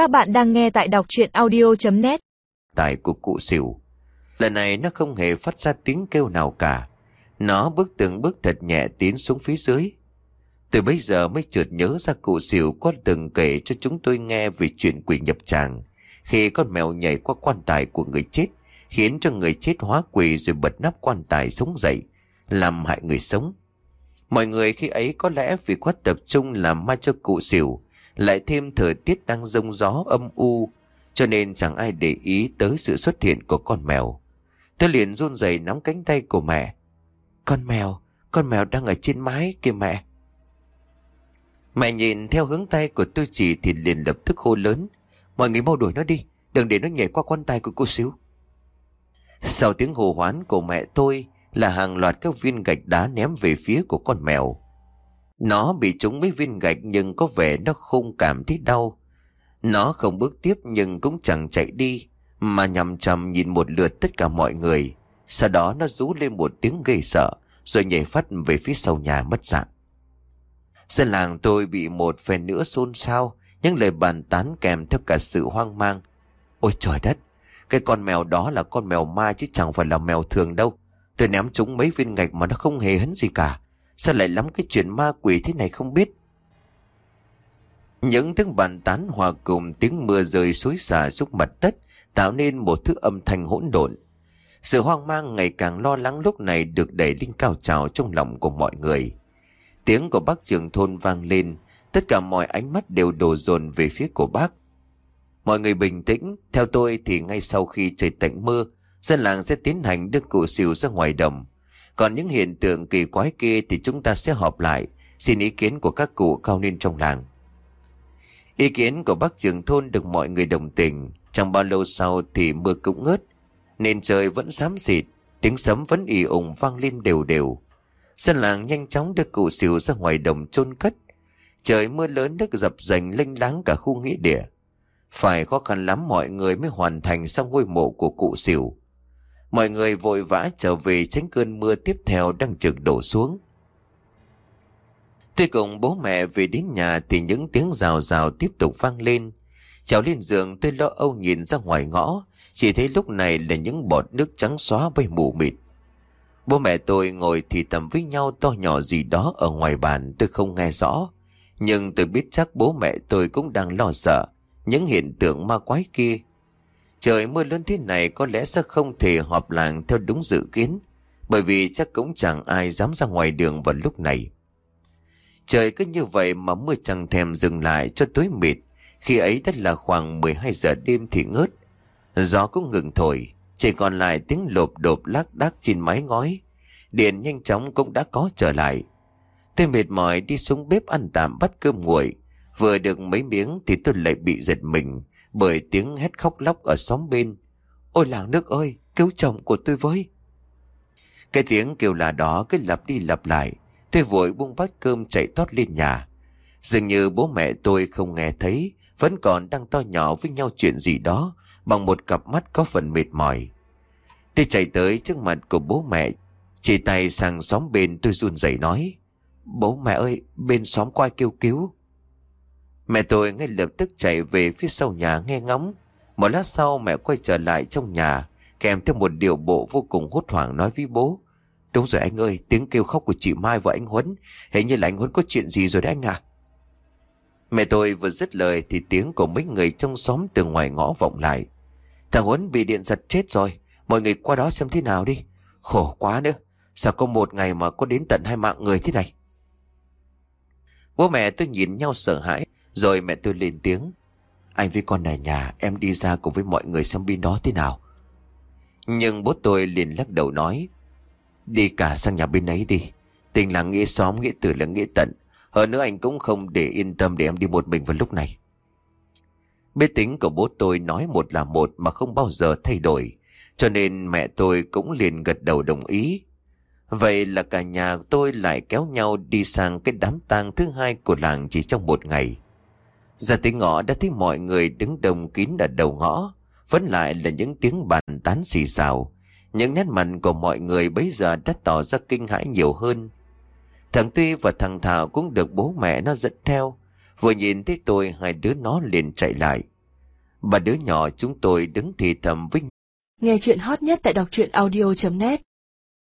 Các bạn đang nghe tại đọc chuyện audio.net Tài của cụ xỉu. Lần này nó không hề phát ra tiếng kêu nào cả. Nó bước từng bước thật nhẹ tiến xuống phía dưới. Từ bây giờ mới chợt nhớ ra cụ xỉu có từng kể cho chúng tôi nghe về chuyện quỷ nhập tràng. Khi con mèo nhảy qua quan tài của người chết, khiến cho người chết hóa quỷ rồi bật nắp quan tài sống dậy, làm hại người sống. Mọi người khi ấy có lẽ vì quá tập trung làm ma cho cụ xỉu, lại thêm thời tiết đang rông gió âm u, cho nên chẳng ai để ý tới sự xuất hiện của con mèo. Tôi liền run rẩy nắm cánh tay của mẹ. Con mèo, con mèo đang ở trên mái kìa mẹ. Mẹ nhìn theo hướng tay của tôi chỉ thì liền lập tức hô lớn. Mọi người mau đuổi nó đi, đừng để nó nhảy qua quan tài của cô xíu. Sau tiếng hồ hoán của mẹ tôi là hàng loạt các viên gạch đá ném về phía của con mèo. Nó bị trúng mấy viên gạch nhưng có vẻ nó không cảm thấy đau. Nó không bước tiếp nhưng cũng chẳng chạy đi, mà nhằm chằm nhìn một lượt tất cả mọi người. Sau đó nó rú lên một tiếng gây sợ, rồi nhảy phát về phía sau nhà mất dạng. Dân làng tôi bị một phen nữa xôn xao, những lời bàn tán kèm theo cả sự hoang mang. Ôi trời đất, cái con mèo đó là con mèo ma chứ chẳng phải là mèo thường đâu. Tôi ném chúng mấy viên gạch mà nó không hề hấn gì cả. Sao lại lắm cái chuyện ma quỷ thế này không biết? Những tiếng bàn tán hòa cùng tiếng mưa rơi xối xả xuống mặt đất tạo nên một thứ âm thanh hỗn độn. Sự hoang mang ngày càng lo lắng lúc này được đẩy lên cao trào trong lòng của mọi người. Tiếng của bác trưởng thôn vang lên, tất cả mọi ánh mắt đều đổ dồn về phía của bác. Mọi người bình tĩnh, theo tôi thì ngay sau khi trời tạnh mưa, dân làng sẽ tiến hành đưa cụ xỉu ra ngoài đồng. Còn những hiện tượng kỳ quái kia thì chúng ta sẽ họp lại, xin ý kiến của các cụ cao niên trong làng. Ý kiến của bác trưởng thôn được mọi người đồng tình, chẳng bao lâu sau thì mưa cũng ngớt, nên trời vẫn xám xịt, tiếng sấm vẫn ì ủng vang lên đều đều. Dân làng nhanh chóng được cụ xỉu ra ngoài đồng chôn cất. Trời mưa lớn nước dập dành lênh láng cả khu nghĩa địa. Phải khó khăn lắm mọi người mới hoàn thành xong ngôi mộ của cụ xỉu. Mọi người vội vã trở về tránh cơn mưa tiếp theo đang trực đổ xuống. Tôi cùng bố mẹ về đến nhà thì những tiếng rào rào tiếp tục vang lên. Cháu lên giường tôi lo âu nhìn ra ngoài ngõ, chỉ thấy lúc này là những bọt nước trắng xóa bay mù mịt. Bố mẹ tôi ngồi thì tầm với nhau to nhỏ gì đó ở ngoài bàn tôi không nghe rõ. Nhưng tôi biết chắc bố mẹ tôi cũng đang lo sợ những hiện tượng ma quái kia. Trời mưa lớn thế này có lẽ sẽ không thể họp làng theo đúng dự kiến, bởi vì chắc cũng chẳng ai dám ra ngoài đường vào lúc này. Trời cứ như vậy mà mưa chẳng thèm dừng lại cho tối mịt, khi ấy đã là khoảng 12 giờ đêm thì ngớt. Gió cũng ngừng thổi, chỉ còn lại tiếng lộp đột lác đác trên mái ngói. Điện nhanh chóng cũng đã có trở lại. Tôi mệt mỏi đi xuống bếp ăn tạm bắt cơm nguội. Vừa được mấy miếng thì tôi lại bị giật mình bởi tiếng hét khóc lóc ở xóm bên. Ôi làng nước ơi, cứu chồng của tôi với. Cái tiếng kêu là đó cứ lặp đi lặp lại. Tôi vội buông bát cơm chạy tót lên nhà. Dường như bố mẹ tôi không nghe thấy, vẫn còn đang to nhỏ với nhau chuyện gì đó bằng một cặp mắt có phần mệt mỏi. Tôi chạy tới trước mặt của bố mẹ, chỉ tay sang xóm bên tôi run rẩy nói. Bố mẹ ơi, bên xóm quay kêu cứu. Mẹ tôi ngay lập tức chạy về phía sau nhà nghe ngóng. Một lát sau mẹ quay trở lại trong nhà, kèm theo một điều bộ vô cùng hốt hoảng nói với bố. Đúng rồi anh ơi, tiếng kêu khóc của chị Mai và anh Huấn, hình như là anh Huấn có chuyện gì rồi đấy anh à. Mẹ tôi vừa dứt lời thì tiếng của mấy người trong xóm từ ngoài ngõ vọng lại. Thằng Huấn bị điện giật chết rồi, mọi người qua đó xem thế nào đi. Khổ quá nữa, sao có một ngày mà có đến tận hai mạng người thế này. Bố mẹ tôi nhìn nhau sợ hãi, rồi mẹ tôi lên tiếng. Anh với con ở nhà, em đi ra cùng với mọi người xem bên đó thế nào. Nhưng bố tôi liền lắc đầu nói. Đi cả sang nhà bên ấy đi. Tình là nghĩa xóm, nghĩa tử là nghĩa tận. Hơn nữa anh cũng không để yên tâm để em đi một mình vào lúc này. Bế tính của bố tôi nói một là một mà không bao giờ thay đổi. Cho nên mẹ tôi cũng liền gật đầu đồng ý. Vậy là cả nhà tôi lại kéo nhau đi sang cái đám tang thứ hai của làng chỉ trong một ngày. Ra tới ngõ đã thấy mọi người đứng đông kín ở đầu ngõ. Vẫn lại là những tiếng bàn tán xì xào. Những nét mặt của mọi người bây giờ đã tỏ ra kinh hãi nhiều hơn. Thằng Tuy và thằng Thảo cũng được bố mẹ nó dẫn theo. Vừa nhìn thấy tôi, hai đứa nó liền chạy lại. Bà đứa nhỏ chúng tôi đứng thì thầm với Nghe chuyện hot nhất tại đọc truyện audio.net